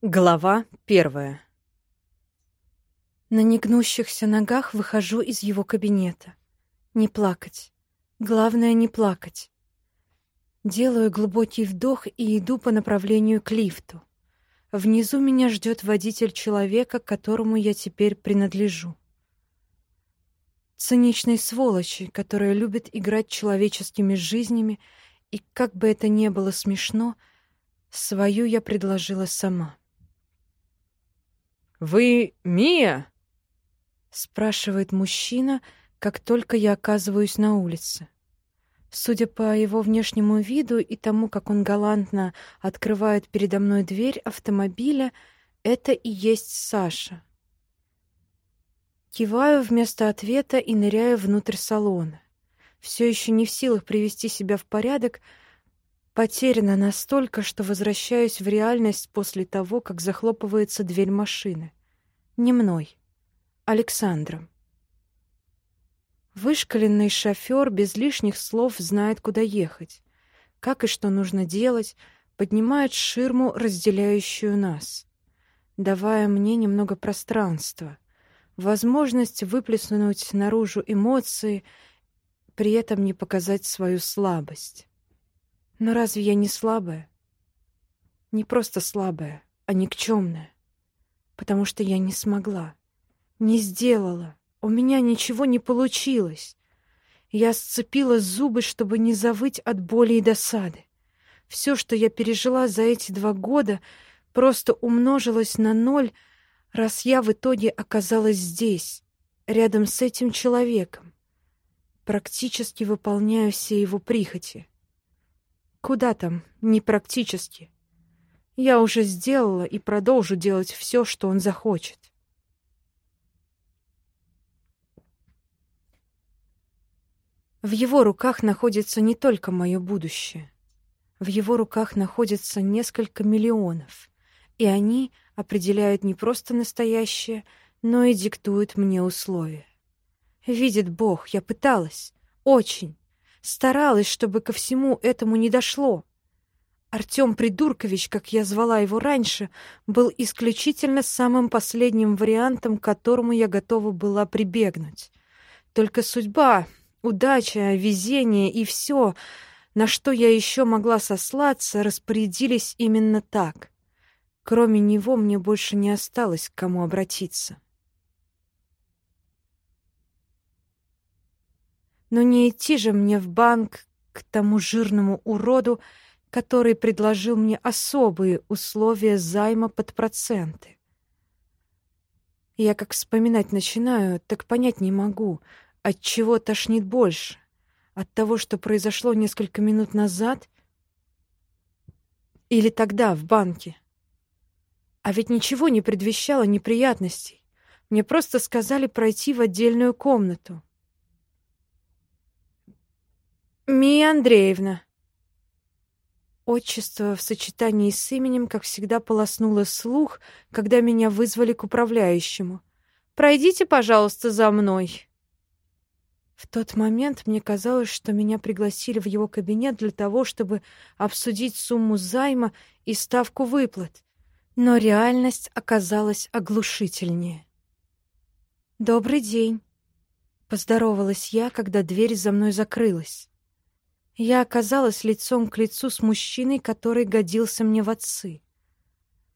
Глава первая. На негнущихся ногах выхожу из его кабинета. Не плакать. Главное, не плакать. Делаю глубокий вдох и иду по направлению к лифту. Внизу меня ждет водитель человека, которому я теперь принадлежу. Циничной сволочи, которая любит играть человеческими жизнями, и как бы это ни было смешно, свою я предложила сама. «Вы Мия?» — спрашивает мужчина, как только я оказываюсь на улице. Судя по его внешнему виду и тому, как он галантно открывает передо мной дверь автомобиля, это и есть Саша. Киваю вместо ответа и ныряю внутрь салона. Все еще не в силах привести себя в порядок, Потеряна настолько, что возвращаюсь в реальность после того, как захлопывается дверь машины. Не мной, Александром. Вышкаленный шофер без лишних слов знает, куда ехать, как и что нужно делать, поднимает ширму, разделяющую нас, давая мне немного пространства, возможность выплеснуть наружу эмоции, при этом не показать свою слабость. Но разве я не слабая? Не просто слабая, а никчемная. Потому что я не смогла, не сделала, у меня ничего не получилось. Я сцепила зубы, чтобы не завыть от боли и досады. Все, что я пережила за эти два года, просто умножилось на ноль, раз я в итоге оказалась здесь, рядом с этим человеком, практически выполняя все его прихоти. Куда там, непрактически. Я уже сделала и продолжу делать все, что он захочет. В его руках находится не только мое будущее. В его руках находится несколько миллионов, и они определяют не просто настоящее, но и диктуют мне условия. Видит Бог, я пыталась. Очень. Старалась, чтобы ко всему этому не дошло. Артём Придуркович, как я звала его раньше, был исключительно самым последним вариантом, к которому я готова была прибегнуть. Только судьба, удача, везение и все, на что я еще могла сослаться, распорядились именно так. Кроме него мне больше не осталось к кому обратиться. Но не идти же мне в банк к тому жирному уроду, который предложил мне особые условия займа под проценты. Я как вспоминать начинаю, так понять не могу, от чего тошнит больше. От того, что произошло несколько минут назад, или тогда в банке. А ведь ничего не предвещало неприятностей. Мне просто сказали пройти в отдельную комнату. Мия Андреевна. Отчество в сочетании с именем, как всегда, полоснуло слух, когда меня вызвали к управляющему. «Пройдите, пожалуйста, за мной». В тот момент мне казалось, что меня пригласили в его кабинет для того, чтобы обсудить сумму займа и ставку выплат, но реальность оказалась оглушительнее. «Добрый день», — поздоровалась я, когда дверь за мной закрылась. Я оказалась лицом к лицу с мужчиной, который годился мне в отцы.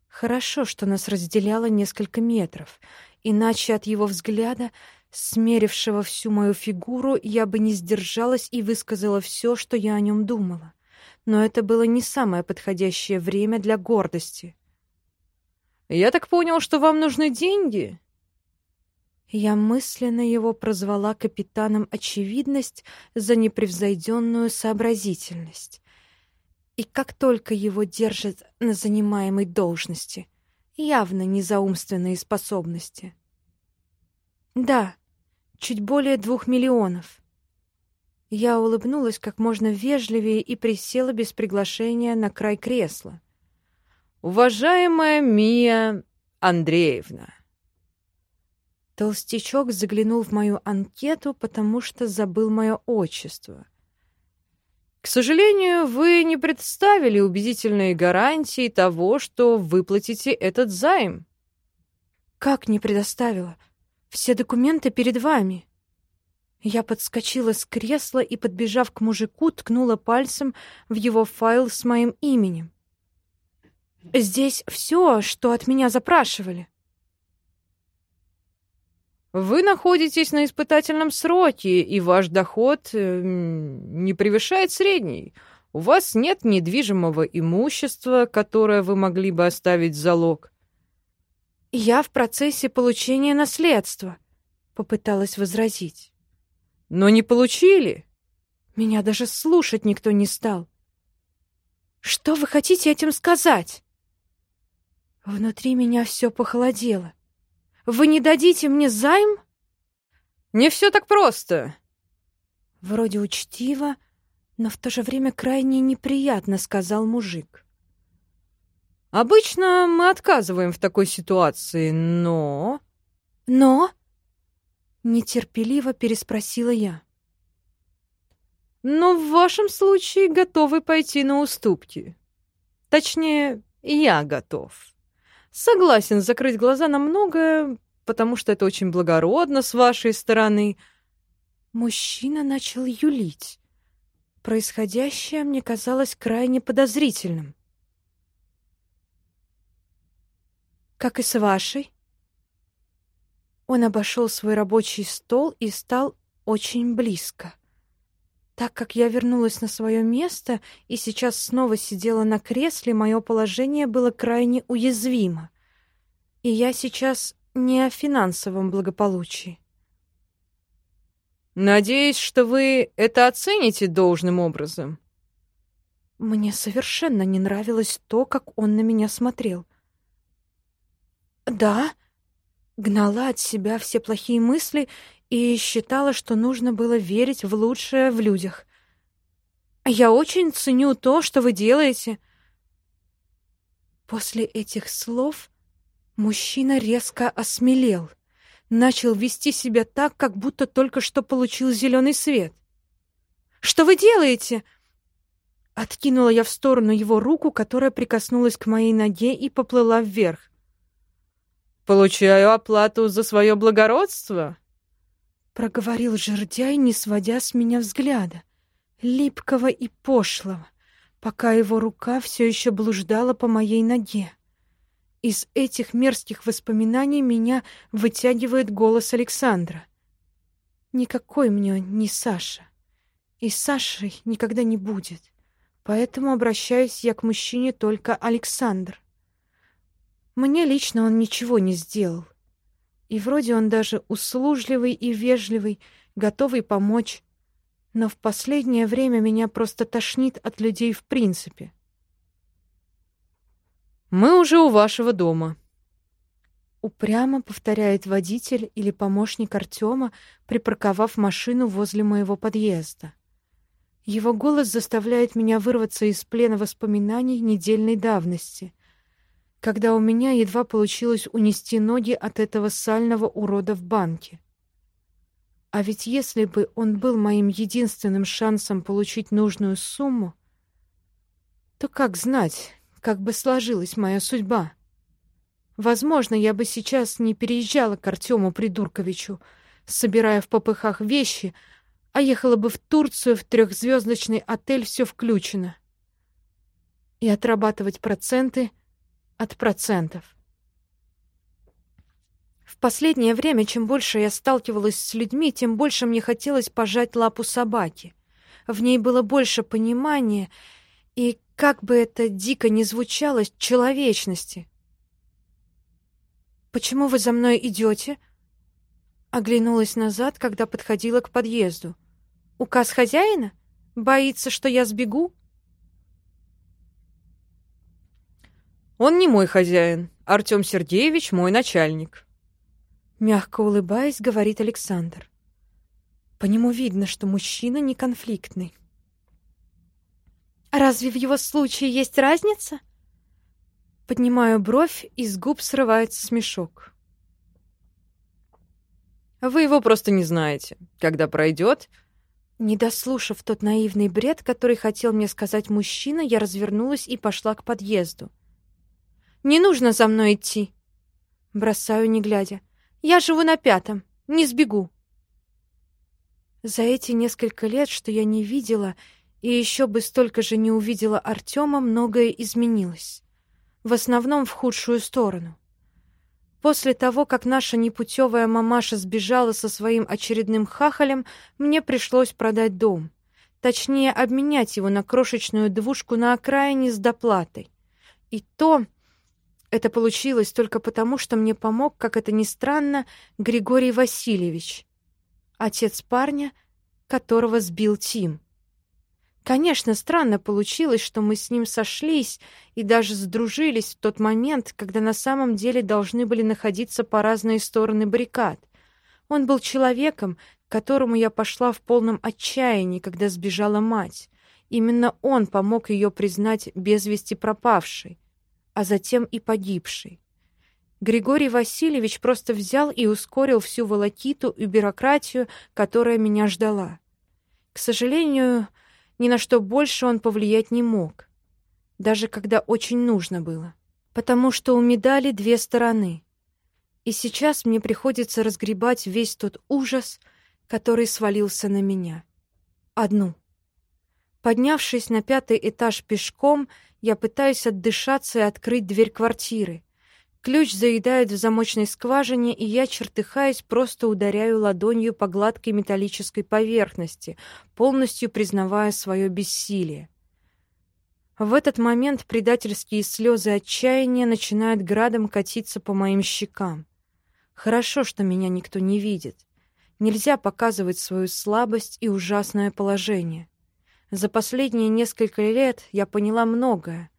Хорошо, что нас разделяло несколько метров, иначе от его взгляда, смерившего всю мою фигуру, я бы не сдержалась и высказала все, что я о нем думала. Но это было не самое подходящее время для гордости. «Я так понял, что вам нужны деньги?» Я мысленно его прозвала капитаном очевидность за непревзойденную сообразительность. И как только его держат на занимаемой должности, явно не за умственные способности. Да, чуть более двух миллионов. Я улыбнулась как можно вежливее и присела без приглашения на край кресла. «Уважаемая Мия Андреевна!» Толстячок заглянул в мою анкету, потому что забыл мое отчество. К сожалению, вы не представили убедительные гарантии того, что выплатите этот займ. Как не предоставила? Все документы перед вами. Я подскочила с кресла и, подбежав к мужику, ткнула пальцем в его файл с моим именем. Здесь все, что от меня запрашивали. Вы находитесь на испытательном сроке, и ваш доход э, не превышает средний. У вас нет недвижимого имущества, которое вы могли бы оставить в залог. Я в процессе получения наследства, попыталась возразить. Но не получили. Меня даже слушать никто не стал. Что вы хотите этим сказать? Внутри меня все похолодело. Вы не дадите мне займ? Не все так просто. Вроде учтиво, но в то же время крайне неприятно, сказал мужик. Обычно мы отказываем в такой ситуации, но... Но? Нетерпеливо переспросила я. Но в вашем случае готовы пойти на уступки. Точнее, я готов согласен закрыть глаза на многое, потому что это очень благородно с вашей стороны. Мужчина начал юлить. Происходящее мне казалось крайне подозрительным. Как и с вашей. Он обошел свой рабочий стол и стал очень близко. Так как я вернулась на свое место и сейчас снова сидела на кресле, мое положение было крайне уязвимо. И я сейчас не о финансовом благополучии. Надеюсь, что вы это оцените должным образом. Мне совершенно не нравилось то, как он на меня смотрел. Да, гнала от себя все плохие мысли и считала, что нужно было верить в лучшее в людях. Я очень ценю то, что вы делаете. После этих слов мужчина резко осмелел, начал вести себя так, как будто только что получил зеленый свет. Что вы делаете? Откинула я в сторону его руку, которая прикоснулась к моей ноге и поплыла вверх. Получаю оплату за свое благородство проговорил жердяй, не сводя с меня взгляда, липкого и пошлого, пока его рука все еще блуждала по моей ноге. Из этих мерзких воспоминаний меня вытягивает голос Александра. Никакой мне не Саша. И Сашей никогда не будет. Поэтому обращаюсь я к мужчине только Александр. Мне лично он ничего не сделал. И вроде он даже услужливый и вежливый, готовый помочь. Но в последнее время меня просто тошнит от людей в принципе. «Мы уже у вашего дома», Упрямо повторяет водитель или помощник Артема, припарковав машину возле моего подъезда. Его голос заставляет меня вырваться из плена воспоминаний недельной давности, когда у меня едва получилось унести ноги от этого сального урода в банке. А ведь если бы он был моим единственным шансом получить нужную сумму, то как знать, как бы сложилась моя судьба? Возможно, я бы сейчас не переезжала к Артему Придурковичу, собирая в попыхах вещи, а ехала бы в Турцию в трехзвездочный отель все включено. И отрабатывать проценты — от процентов. В последнее время, чем больше я сталкивалась с людьми, тем больше мне хотелось пожать лапу собаки. В ней было больше понимания и, как бы это дико ни звучало, человечности. «Почему вы за мной идете?» Оглянулась назад, когда подходила к подъезду. «Указ хозяина? Боится, что я сбегу?» Он не мой хозяин. Артем Сергеевич мой начальник. Мягко улыбаясь, говорит Александр. По нему видно, что мужчина не конфликтный. Разве в его случае есть разница? Поднимаю бровь, и с губ срывается смешок. Вы его просто не знаете. Когда пройдет, Не дослушав тот наивный бред, который хотел мне сказать мужчина, я развернулась и пошла к подъезду. «Не нужно за мной идти!» Бросаю, не глядя. «Я живу на пятом, не сбегу!» За эти несколько лет, что я не видела, и еще бы столько же не увидела Артема, многое изменилось. В основном в худшую сторону. После того, как наша непутевая мамаша сбежала со своим очередным хахалем, мне пришлось продать дом. Точнее, обменять его на крошечную двушку на окраине с доплатой. И то это получилось только потому, что мне помог, как это ни странно, Григорий Васильевич, отец парня, которого сбил Тим. Конечно, странно получилось, что мы с ним сошлись и даже сдружились в тот момент, когда на самом деле должны были находиться по разные стороны баррикад. Он был человеком, к которому я пошла в полном отчаянии, когда сбежала мать. Именно он помог ее признать без вести пропавшей, а затем и погибшей. Григорий Васильевич просто взял и ускорил всю волокиту и бюрократию, которая меня ждала. К сожалению, ни на что больше он повлиять не мог, даже когда очень нужно было, потому что у медали две стороны. И сейчас мне приходится разгребать весь тот ужас, который свалился на меня. Одну. Поднявшись на пятый этаж пешком, я пытаюсь отдышаться и открыть дверь квартиры. Ключ заедает в замочной скважине, и я, чертыхаясь, просто ударяю ладонью по гладкой металлической поверхности, полностью признавая свое бессилие. В этот момент предательские слезы отчаяния начинают градом катиться по моим щекам. Хорошо, что меня никто не видит. Нельзя показывать свою слабость и ужасное положение. За последние несколько лет я поняла многое,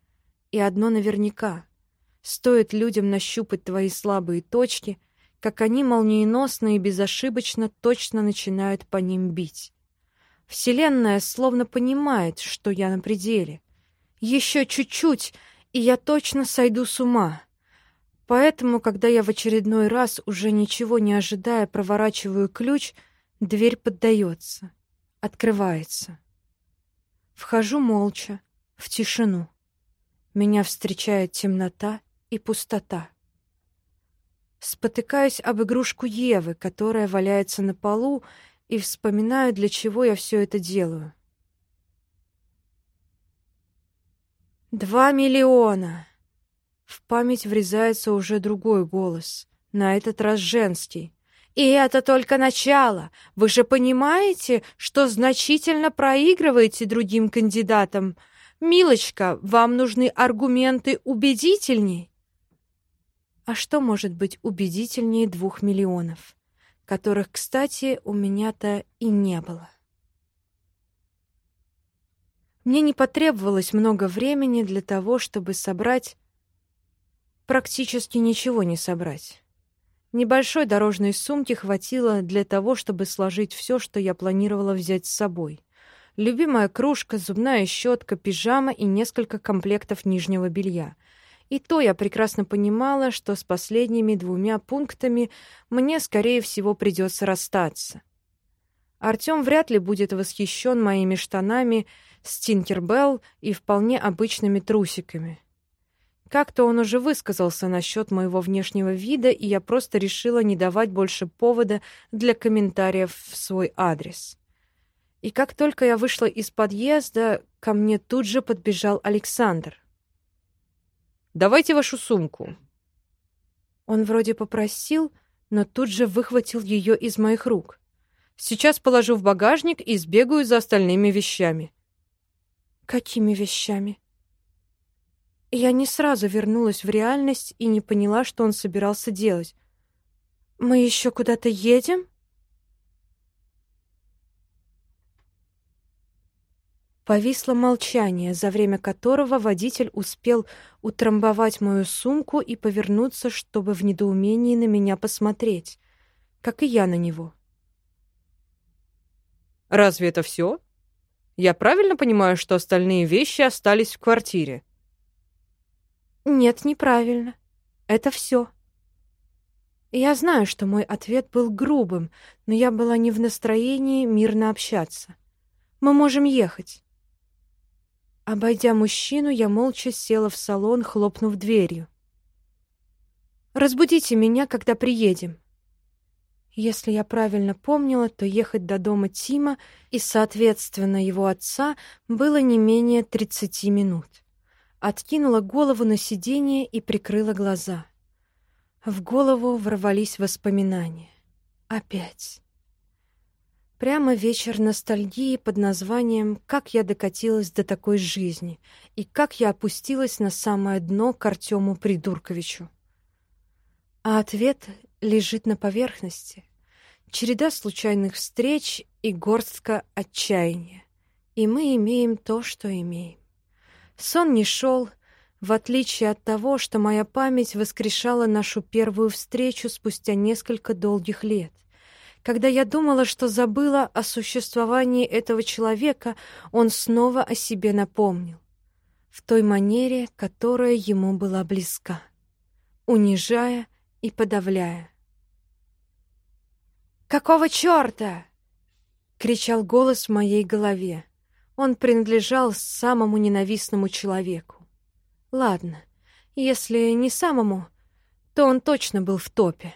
и одно наверняка — Стоит людям нащупать твои слабые точки, как они молниеносно и безошибочно точно начинают по ним бить. Вселенная словно понимает, что я на пределе. Еще чуть-чуть, и я точно сойду с ума. Поэтому, когда я в очередной раз, уже ничего не ожидая, проворачиваю ключ, дверь поддается, открывается. Вхожу молча, в тишину. Меня встречает темнота и пустота. Спотыкаюсь об игрушку Евы, которая валяется на полу, и вспоминаю, для чего я все это делаю. «Два миллиона!» В память врезается уже другой голос, на этот раз женский. «И это только начало! Вы же понимаете, что значительно проигрываете другим кандидатам? Милочка, вам нужны аргументы убедительней?» А что может быть убедительнее двух миллионов, которых, кстати, у меня-то и не было? Мне не потребовалось много времени для того, чтобы собрать... Практически ничего не собрать. Небольшой дорожной сумки хватило для того, чтобы сложить все, что я планировала взять с собой. Любимая кружка, зубная щетка, пижама и несколько комплектов нижнего белья — и то я прекрасно понимала, что с последними двумя пунктами мне, скорее всего, придется расстаться. Артём вряд ли будет восхищен моими штанами с Тинкербелл и вполне обычными трусиками. Как-то он уже высказался насчет моего внешнего вида, и я просто решила не давать больше повода для комментариев в свой адрес. И как только я вышла из подъезда, ко мне тут же подбежал Александр. Давайте вашу сумку». Он вроде попросил, но тут же выхватил ее из моих рук. «Сейчас положу в багажник и сбегаю за остальными вещами». «Какими вещами?» Я не сразу вернулась в реальность и не поняла, что он собирался делать. «Мы еще куда-то едем?» Повисло молчание, за время которого водитель успел утрамбовать мою сумку и повернуться, чтобы в недоумении на меня посмотреть, как и я на него. «Разве это все? Я правильно понимаю, что остальные вещи остались в квартире?» «Нет, неправильно. Это все. Я знаю, что мой ответ был грубым, но я была не в настроении мирно общаться. Мы можем ехать». Обойдя мужчину, я молча села в салон, хлопнув дверью. «Разбудите меня, когда приедем». Если я правильно помнила, то ехать до дома Тима и, соответственно, его отца было не менее 30 минут. Откинула голову на сиденье и прикрыла глаза. В голову ворвались воспоминания. Опять. Прямо вечер ностальгии под названием «Как я докатилась до такой жизни» и «Как я опустилась на самое дно к Артему Придурковичу». А ответ лежит на поверхности. Череда случайных встреч и горстка отчаяния. И мы имеем то, что имеем. Сон не шел, в отличие от того, что моя память воскрешала нашу первую встречу спустя несколько долгих лет. Когда я думала, что забыла о существовании этого человека, он снова о себе напомнил. В той манере, которая ему была близка. Унижая и подавляя. «Какого чёрта?» — кричал голос в моей голове. Он принадлежал самому ненавистному человеку. Ладно, если не самому, то он точно был в топе.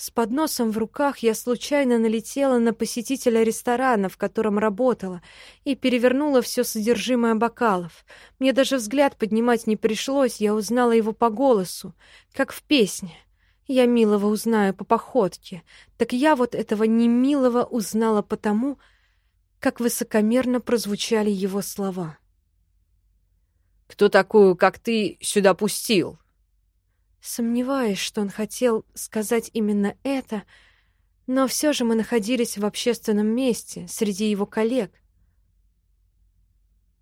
С подносом в руках я случайно налетела на посетителя ресторана, в котором работала, и перевернула все содержимое бокалов. Мне даже взгляд поднимать не пришлось, я узнала его по голосу, как в песне. Я милого узнаю по походке. Так я вот этого немилого узнала потому, как высокомерно прозвучали его слова. «Кто такую, как ты, сюда пустил?» Сомневаюсь, что он хотел сказать именно это, но все же мы находились в общественном месте, среди его коллег.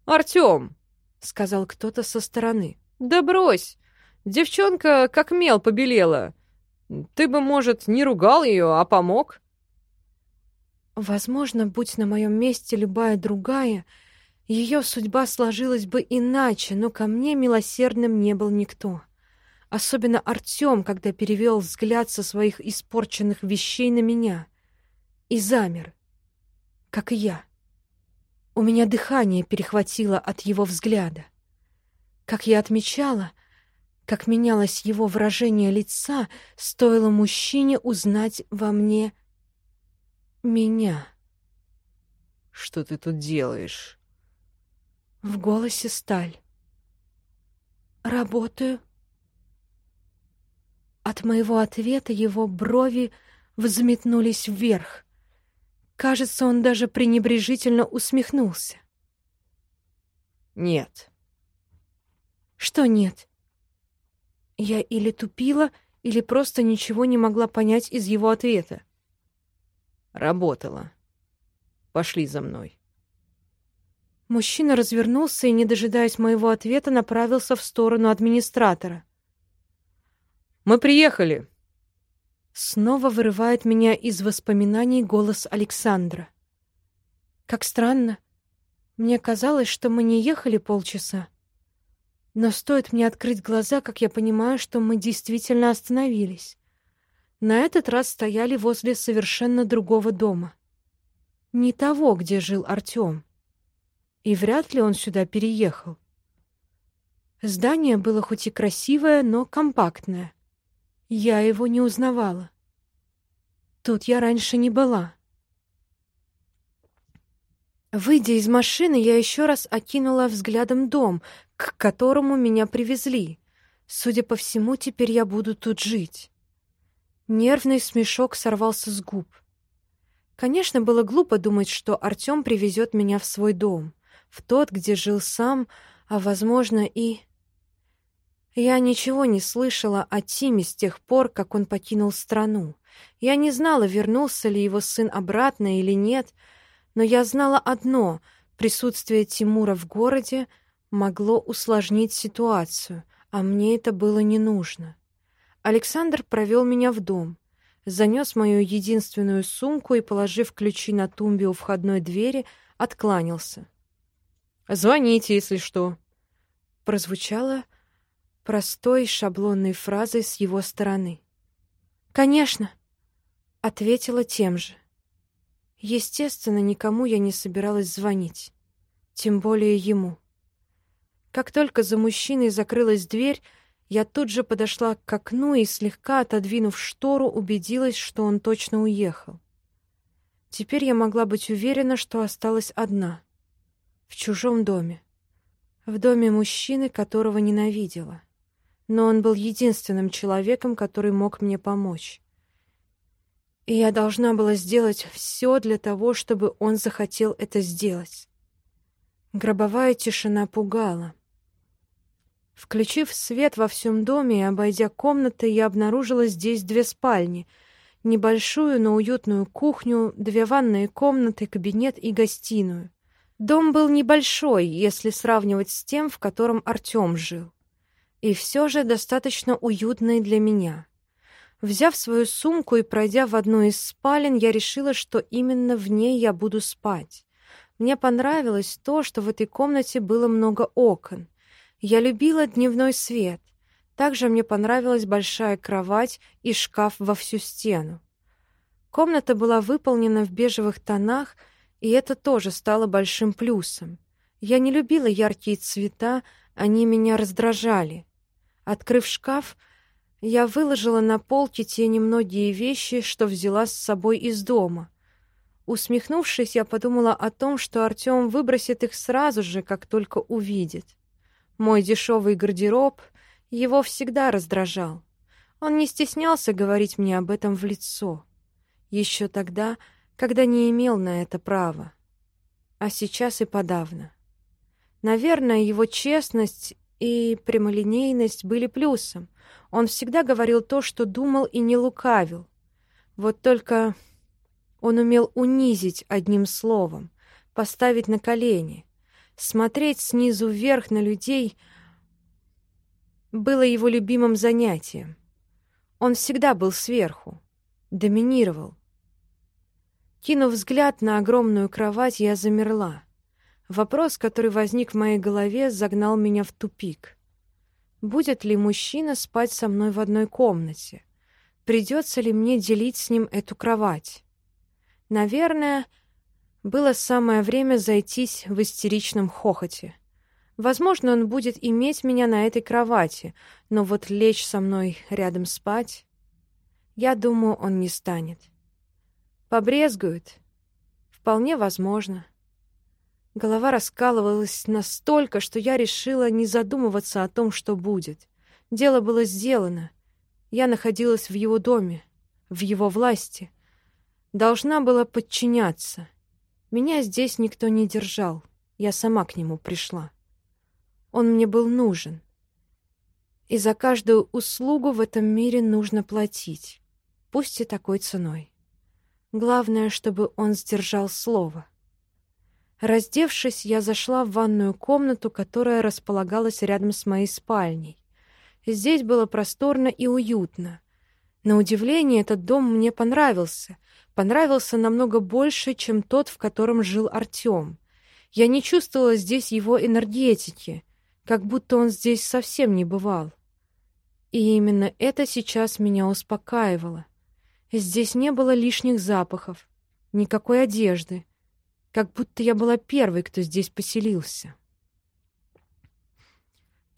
«Артём!» — сказал кто-то со стороны. «Да брось! Девчонка как мел побелела. Ты бы, может, не ругал ее, а помог?» Возможно, будь на моем месте любая другая, ее судьба сложилась бы иначе, но ко мне милосердным не был никто. Особенно Артем, когда перевел взгляд со своих испорченных вещей на меня. И замер, как и я. У меня дыхание перехватило от его взгляда. Как я отмечала, как менялось его выражение лица, стоило мужчине узнать во мне меня. Что ты тут делаешь? В голосе сталь. Работаю. От моего ответа его брови взметнулись вверх. Кажется, он даже пренебрежительно усмехнулся. Нет. Что нет? Я или тупила, или просто ничего не могла понять из его ответа. Работала. Пошли за мной. Мужчина развернулся и, не дожидаясь моего ответа, направился в сторону администратора. «Мы приехали!» Снова вырывает меня из воспоминаний голос Александра. Как странно. Мне казалось, что мы не ехали полчаса. Но стоит мне открыть глаза, как я понимаю, что мы действительно остановились на этот раз стояли возле совершенно другого дома. Не того, где жил Артём. И вряд ли он сюда переехал. Здание было хоть и красивое, но компактное. Я его не узнавала. Тут я раньше не была. Выйдя из машины, я еще раз окинула взглядом дом, к которому меня привезли. Судя по всему, теперь я буду тут жить. Нервный смешок сорвался с губ. Конечно, было глупо думать, что Артём привезет меня в свой дом, в тот, где жил сам, а, возможно, и... Я ничего не слышала о Тиме с тех пор, как он покинул страну. Я не знала, вернулся ли его сын обратно или нет, но я знала одно — присутствие Тимура в городе могло усложнить ситуацию, а мне это было не нужно. Александр провел меня в дом, занес мою единственную сумку и, положив ключи на тумбе у входной двери, откланялся. «Звоните, если что», — прозвучало простой шаблонной фразой с его стороны. «Конечно», — ответила тем же. Естественно, никому я не собиралась звонить, тем более ему. Как только за мужчиной закрылась дверь, я тут же подошла к окну и, слегка отодвинув штору, убедилась, что он точно уехал. Теперь я могла быть уверена, что осталась одна. В чужом доме. В доме мужчины, которого ненавидела. Но он был единственным человеком, который мог мне помочь. И я должна была сделать все для того, чтобы он захотел это сделать. Гробовая тишина пугала. Включив свет во всем доме и обойдя комнаты, я обнаружила здесь две спальни, небольшую, но уютную кухню, две ванные комнаты, кабинет и гостиную. Дом был небольшой, если сравнивать с тем, в котором Артём жил. И все же достаточно уютный для меня. Взяв свою сумку и пройдя в одну из спален, я решила, что именно в ней я буду спать. Мне понравилось то, что в этой комнате было много окон — я любила дневной свет. Также мне понравилась большая кровать и шкаф во всю стену. Комната была выполнена в бежевых тонах, и это тоже стало большим плюсом. Я не любила яркие цвета, они меня раздражали. Открыв шкаф, я выложила на полке те немногие вещи, что взяла с собой из дома. Усмехнувшись, я подумала о том, что Артём выбросит их сразу же, как только увидит. Мой дешевый гардероб его всегда раздражал. Он не стеснялся говорить мне об этом в лицо. Еще тогда, когда не имел на это права. А сейчас и подавно. Наверное, его честность и прямолинейность были плюсом. Он всегда говорил то, что думал, и не лукавил. Вот только он умел унизить одним словом, поставить на колени. Смотреть снизу вверх на людей было его любимым занятием. Он всегда был сверху, доминировал. Кинув взгляд на огромную кровать, я замерла. Вопрос, который возник в моей голове, загнал меня в тупик. Будет ли мужчина спать со мной в одной комнате? Придется ли мне делить с ним эту кровать? Наверное, было самое время зайтись в истеричном хохоте. Возможно, он будет иметь меня на этой кровати, но вот лечь со мной рядом спать... Я думаю, он не станет. Побрезгует? Вполне возможно. Голова раскалывалась настолько, что я решила не задумываться о том, что будет. Дело было сделано. Я находилась в его доме, в его власти. Должна была подчиняться — меня здесь никто не держал. Я сама к нему пришла. Он мне был нужен. И за каждую услугу в этом мире нужно платить, пусть и такой ценой. Главное, чтобы он сдержал слово. Раздевшись, я зашла в ванную комнату, которая располагалась рядом с моей спальней. Здесь было просторно и уютно. На удивление, этот дом мне понравился — понравился намного больше, чем тот, в котором жил Артём. Я не чувствовала здесь его энергетики, как будто он здесь совсем не бывал. И именно это сейчас меня успокаивало. Здесь не было лишних запахов, никакой одежды, как будто я была первой, кто здесь поселился.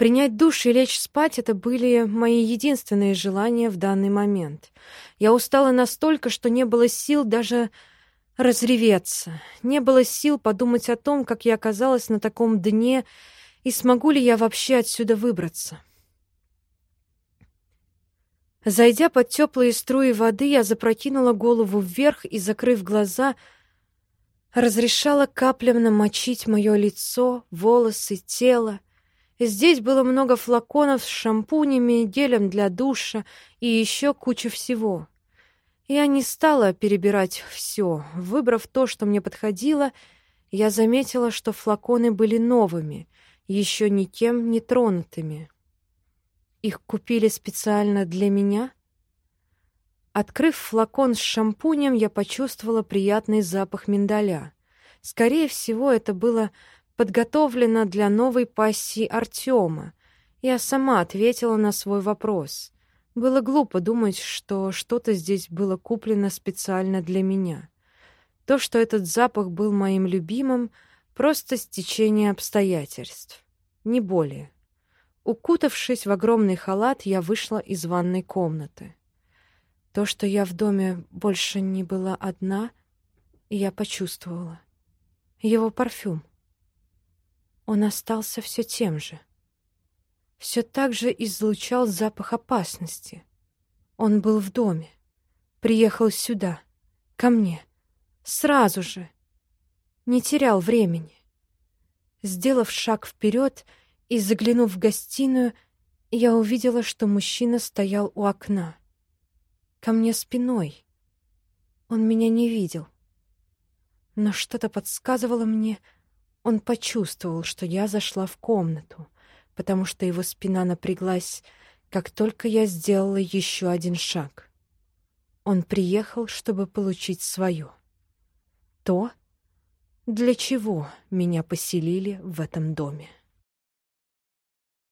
Принять душ и лечь спать — это были мои единственные желания в данный момент. Я устала настолько, что не было сил даже разреветься. Не было сил подумать о том, как я оказалась на таком дне и смогу ли я вообще отсюда выбраться. Зайдя под теплые струи воды, я запрокинула голову вверх и, закрыв глаза, разрешала каплям намочить мое лицо, волосы, тело, Здесь было много флаконов с шампунями, гелем для душа и еще куча всего. Я не стала перебирать все. Выбрав то, что мне подходило, я заметила, что флаконы были новыми, еще никем не тронутыми. Их купили специально для меня? Открыв флакон с шампунем, я почувствовала приятный запах миндаля. Скорее всего, это было подготовлена для новой пассии Артема. Я сама ответила на свой вопрос. Было глупо думать, что что-то здесь было куплено специально для меня. То, что этот запах был моим любимым, просто стечение обстоятельств. Не более. Укутавшись в огромный халат, я вышла из ванной комнаты. То, что я в доме больше не была одна, я почувствовала. Его парфюм. Он остался все тем же. Все так же излучал запах опасности. Он был в доме. Приехал сюда, ко мне. Сразу же. Не терял времени. Сделав шаг вперед и заглянув в гостиную, я увидела, что мужчина стоял у окна. Ко мне спиной. Он меня не видел. Но что-то подсказывало мне, он почувствовал, что я зашла в комнату, потому что его спина напряглась, как только я сделала еще один шаг. Он приехал, чтобы получить свое. То, для чего меня поселили в этом доме.